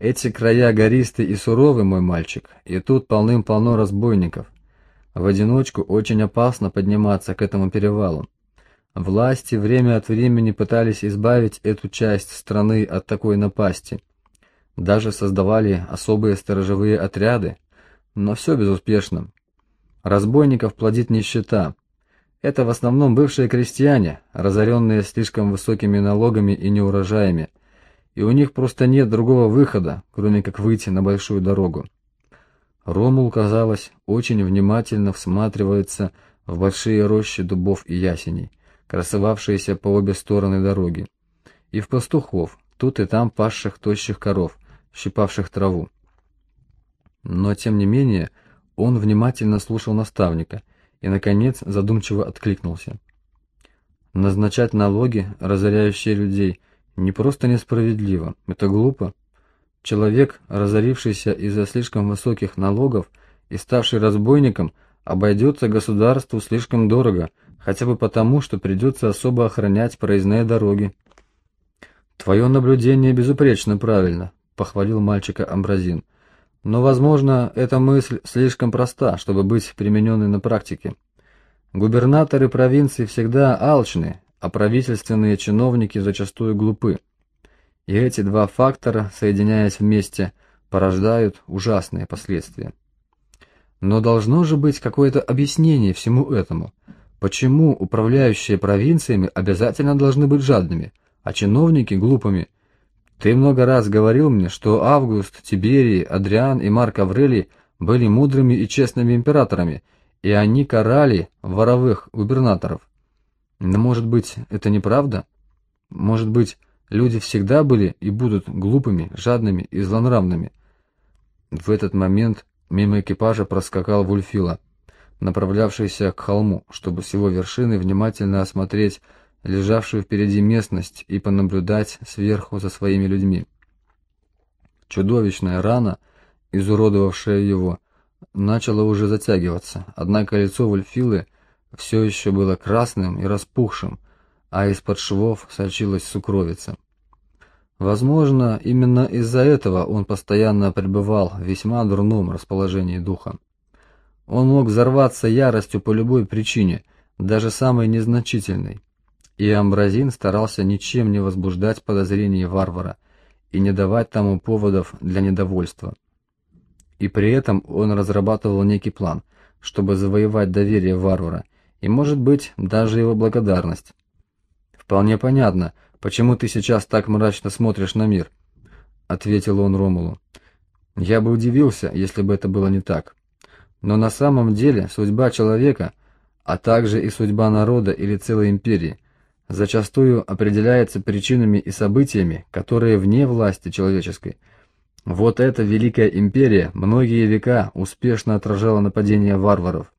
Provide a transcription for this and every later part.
Эти края гористы и суровы, мой мальчик, и тут полным-полно разбойников. В одиночку очень опасно подниматься к этому перевалу. Власти время от времени пытались избавить эту часть страны от такой напасти. Даже создавали особые сторожевые отряды, но все безуспешно. Разбойников плодит нищета. Это в основном бывшие крестьяне, разоренные слишком высокими налогами и неурожаями, и у них просто нет другого выхода, кроме как выйти на большую дорогу. Ромул, казалось, очень внимательно всматривается в большие рощи дубов и ясеней, красовавшиеся по обе стороны дороги, и в пастухов, тут и там пасших тощих коров, щипавших траву. Но, тем не менее, он внимательно слушал наставника и, наконец, задумчиво откликнулся. Назначать налоги, разоряющие людей, не просто несправедливо, это глупо. Человек, разорившийся из-за слишком высоких налогов и ставший разбойником, обойдется государству слишком дорого, хотя бы потому, что придется особо охранять проездные дороги. «Твое наблюдение безупречно правильно», — похвалил мальчика Амбразин. Но, возможно, эта мысль слишком проста, чтобы быть примененной на практике. Губернаторы провинций всегда алчны, а правительственные чиновники зачастую глупы. И эти два фактора, соединяясь вместе, порождают ужасные последствия. Но должно же быть какое-то объяснение всему этому. Почему управляющие провинциями обязательно должны быть жадными, а чиновники глупыми – ты много раз говорил мне, что Август, Тиберий, Адриан и Марк Аврелий были мудрыми и честными императорами, и они карали воровых губернаторов. Но может быть, это неправда? Может быть, люди всегда были и будут глупыми, жадными и злонравными? В этот момент мимо экипажа проскакал Вульфила, направлявшийся к холму, чтобы с его вершины внимательно осмотреть лежавшую впереди местность и понаблюдать сверху за своими людьми. Чудовищная рана, изуродовавшая его, начала уже затягиваться, однако лицо Вульфилы все еще было красным и распухшим, а из-под швов сочилась сукровица. Возможно, именно из-за этого он постоянно пребывал в весьма дурном расположении духа. Он мог взорваться яростью по любой причине, даже самой незначительной и Амбразин старался ничем не возбуждать подозрений варвара и не давать тому поводов для недовольства. И при этом он разрабатывал некий план, чтобы завоевать доверие варвара и, может быть, даже его благодарность. «Вполне понятно, почему ты сейчас так мрачно смотришь на мир», — ответил он Ромулу. «Я бы удивился, если бы это было не так. Но на самом деле судьба человека, а также и судьба народа или целой империи — зачастую определяется причинами и событиями, которые вне власти человеческой. Вот эта великая империя многие века успешно отражала нападения варваров.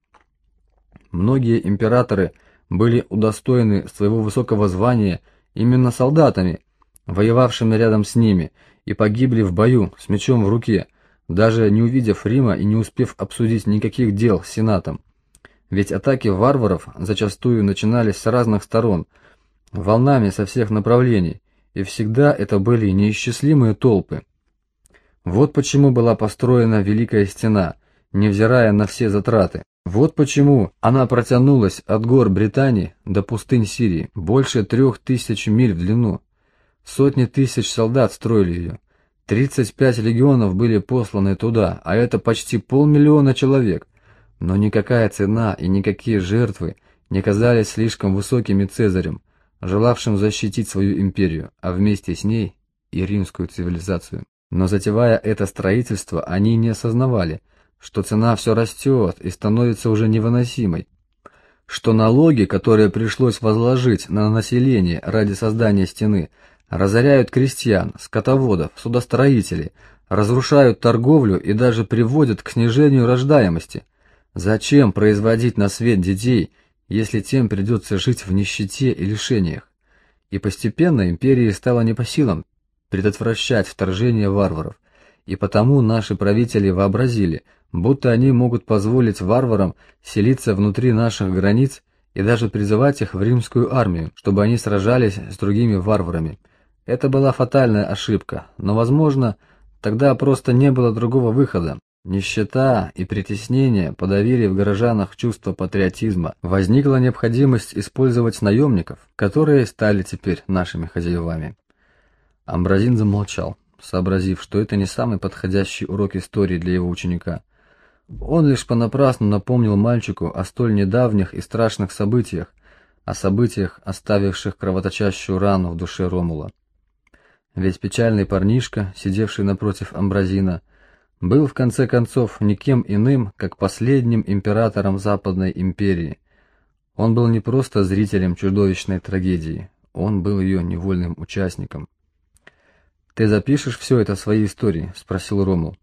Многие императоры были удостоены своего высокого звания именно солдатами, воевавшими рядом с ними, и погибли в бою с мечом в руке, даже не увидев Рима и не успев обсудить никаких дел с Сенатом. Ведь атаки варваров зачастую начинались с разных сторон – волнами со всех направлений, и всегда это были неисчислимые толпы. Вот почему была построена Великая Стена, невзирая на все затраты. Вот почему она протянулась от гор Британии до пустынь Сирии, больше трех тысяч миль в длину. Сотни тысяч солдат строили ее. 35 легионов были посланы туда, а это почти полмиллиона человек. Но никакая цена и никакие жертвы не казались слишком высокими Цезарем, желавшим защитить свою империю, а вместе с ней и римскую цивилизацию. Но затевая это строительство, они не осознавали, что цена все растет и становится уже невыносимой, что налоги, которые пришлось возложить на население ради создания стены, разоряют крестьян, скотоводов, судостроителей, разрушают торговлю и даже приводят к снижению рождаемости. Зачем производить на свет детей, если тем придется жить в нищете и лишениях. И постепенно империи стало не по силам предотвращать вторжение варваров, и потому наши правители вообразили, будто они могут позволить варварам селиться внутри наших границ и даже призывать их в римскую армию, чтобы они сражались с другими варварами. Это была фатальная ошибка, но, возможно, Тогда просто не было другого выхода. Нищета и притеснение подавили в горожанах чувство патриотизма. Возникла необходимость использовать наемников, которые стали теперь нашими хозяевами. Амбразин замолчал, сообразив, что это не самый подходящий урок истории для его ученика. Он лишь понапрасну напомнил мальчику о столь недавних и страшных событиях, о событиях, оставивших кровоточащую рану в душе Ромула. Ведь печальный парнишка, сидевший напротив Амбразина, был в конце концов никем иным, как последним императором Западной империи. Он был не просто зрителем чудовищной трагедии, он был ее невольным участником. «Ты запишешь все это в своей истории?» – спросил Ромул.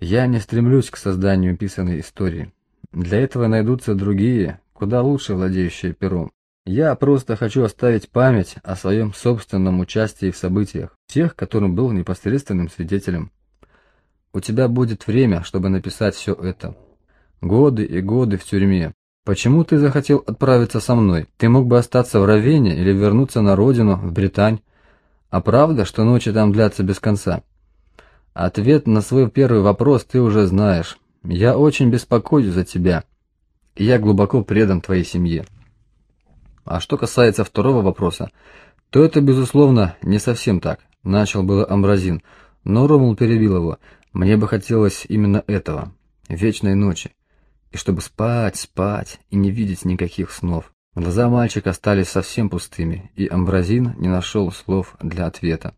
«Я не стремлюсь к созданию писанной истории. Для этого найдутся другие, куда лучше владеющие пером. Я просто хочу оставить память о своем собственном участии в событиях, тех, которым был непосредственным свидетелем. У тебя будет время, чтобы написать все это. Годы и годы в тюрьме. Почему ты захотел отправиться со мной? Ты мог бы остаться в Равене или вернуться на родину, в Британь. А правда, что ночи там длятся без конца? Ответ на свой первый вопрос ты уже знаешь. Я очень беспокоюсь за тебя. Я глубоко предан твоей семье. А что касается второго вопроса, то это, безусловно, не совсем так. Начал было Амбразин, но Ромул перебил его. Мне бы хотелось именно этого, вечной ночи. И чтобы спать, спать и не видеть никаких снов. Глаза мальчика остались совсем пустыми, и Амбразин не нашел слов для ответа.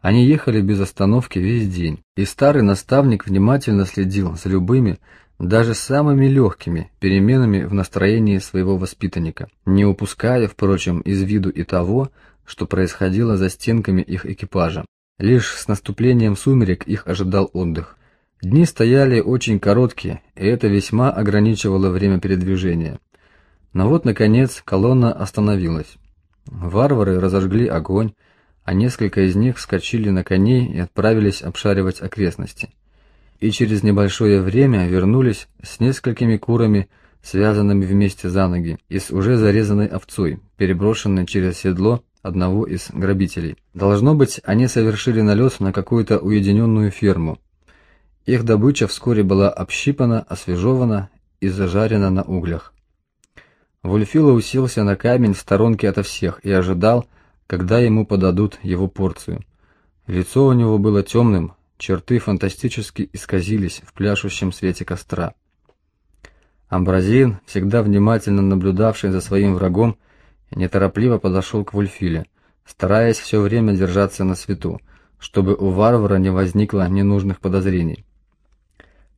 Они ехали без остановки весь день, и старый наставник внимательно следил за любыми, даже самыми легкими переменами в настроении своего воспитанника, не упуская, впрочем, из виду и того, что происходило за стенками их экипажа. Лишь с наступлением сумерек их ожидал отдых. Дни стояли очень короткие, и это весьма ограничивало время передвижения. Но вот, наконец, колонна остановилась. Варвары разожгли огонь, а несколько из них вскочили на коней и отправились обшаривать окрестности и через небольшое время вернулись с несколькими курами, связанными вместе за ноги, и с уже зарезанной овцой, переброшенной через седло одного из грабителей. Должно быть, они совершили налет на какую-то уединенную ферму. Их добыча вскоре была общипана, освежевана и зажарена на углях. Вульфила уселся на камень в сторонке ото всех и ожидал, когда ему подадут его порцию. Лицо у него было темным, Черты фантастически исказились в пляшущем свете костра. Амбразин, всегда внимательно наблюдавший за своим врагом, неторопливо подошел к Вульфиле, стараясь все время держаться на свету, чтобы у варвара не возникло ненужных подозрений.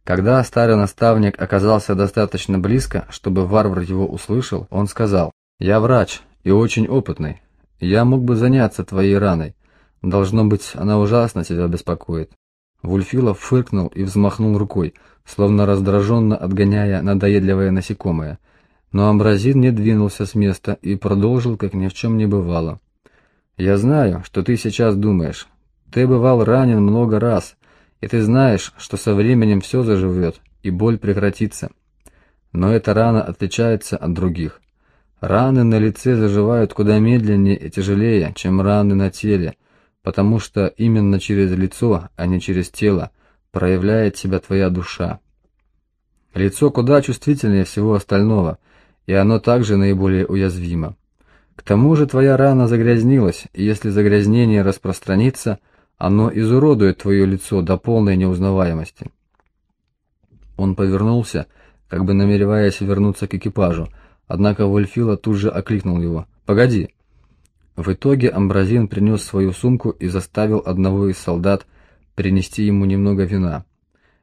Когда старый наставник оказался достаточно близко, чтобы варвар его услышал, он сказал, «Я врач и очень опытный. Я мог бы заняться твоей раной. Должно быть, она ужасно тебя беспокоит. Вульфилов фыркнул и взмахнул рукой, словно раздраженно отгоняя надоедливое насекомое. Но Амбразин не двинулся с места и продолжил, как ни в чем не бывало. «Я знаю, что ты сейчас думаешь. Ты бывал ранен много раз, и ты знаешь, что со временем все заживет, и боль прекратится. Но эта рана отличается от других. Раны на лице заживают куда медленнее и тяжелее, чем раны на теле, потому что именно через лицо, а не через тело, проявляет себя твоя душа. Лицо куда чувствительнее всего остального, и оно также наиболее уязвимо. К тому же твоя рана загрязнилась, и если загрязнение распространится, оно изуродует твое лицо до полной неузнаваемости. Он повернулся, как бы намереваясь вернуться к экипажу, однако Вольфила тут же окликнул его. «Погоди!» В итоге Амбразин принес свою сумку и заставил одного из солдат принести ему немного вина.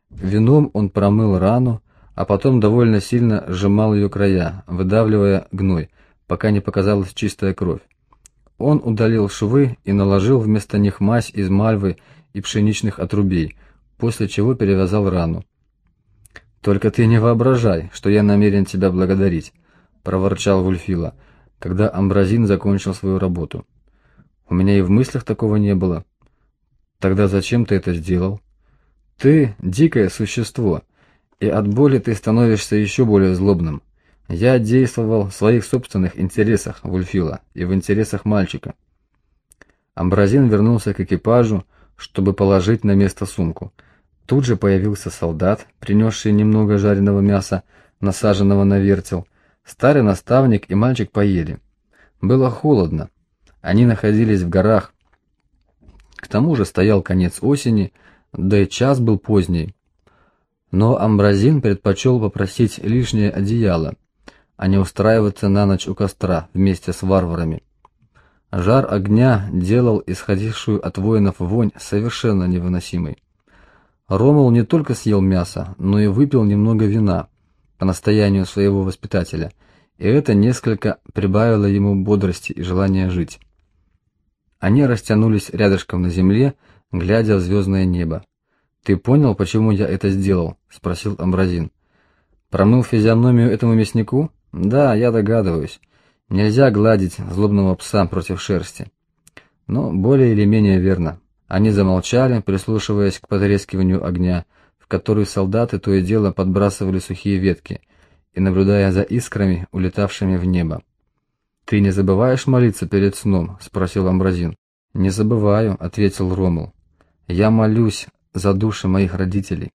Вином он промыл рану, а потом довольно сильно сжимал ее края, выдавливая гной, пока не показалась чистая кровь. Он удалил швы и наложил вместо них мазь из мальвы и пшеничных отрубей, после чего перевязал рану. «Только ты не воображай, что я намерен тебя благодарить», — проворчал Вульфила когда Амбразин закончил свою работу. У меня и в мыслях такого не было. Тогда зачем ты это сделал? Ты дикое существо, и от боли ты становишься еще более злобным. Я действовал в своих собственных интересах, Вульфила, и в интересах мальчика. Амбразин вернулся к экипажу, чтобы положить на место сумку. Тут же появился солдат, принесший немного жареного мяса, насаженного на вертел. Старый наставник и мальчик поели. Было холодно. Они находились в горах. К тому же стоял конец осени, да и час был поздний. Но Амбразин предпочел попросить лишнее одеяло, а не устраиваться на ночь у костра вместе с варварами. Жар огня делал исходившую от воинов вонь совершенно невыносимой. Ромул не только съел мясо, но и выпил немного вина по настоянию своего воспитателя, и это несколько прибавило ему бодрости и желания жить. Они растянулись рядышком на земле, глядя в звездное небо. «Ты понял, почему я это сделал?» — спросил Амбразин. «Промыл физиономию этому мяснику? Да, я догадываюсь. Нельзя гладить злобного пса против шерсти. Но более или менее верно. Они замолчали, прислушиваясь к потрескиванию огня, в который солдаты то и дело подбрасывали сухие ветки, и наблюдая за искрами, улетавшими в небо. «Ты не забываешь молиться перед сном?» — спросил Амбразин. «Не забываю», — ответил Ромул. «Я молюсь за души моих родителей».